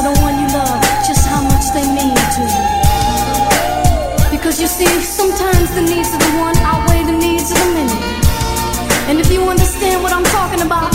tell the one you love just how much they mean to you. Because you see, sometimes the needs of the one outweigh the needs of the many. And if you understand what I'm talking about,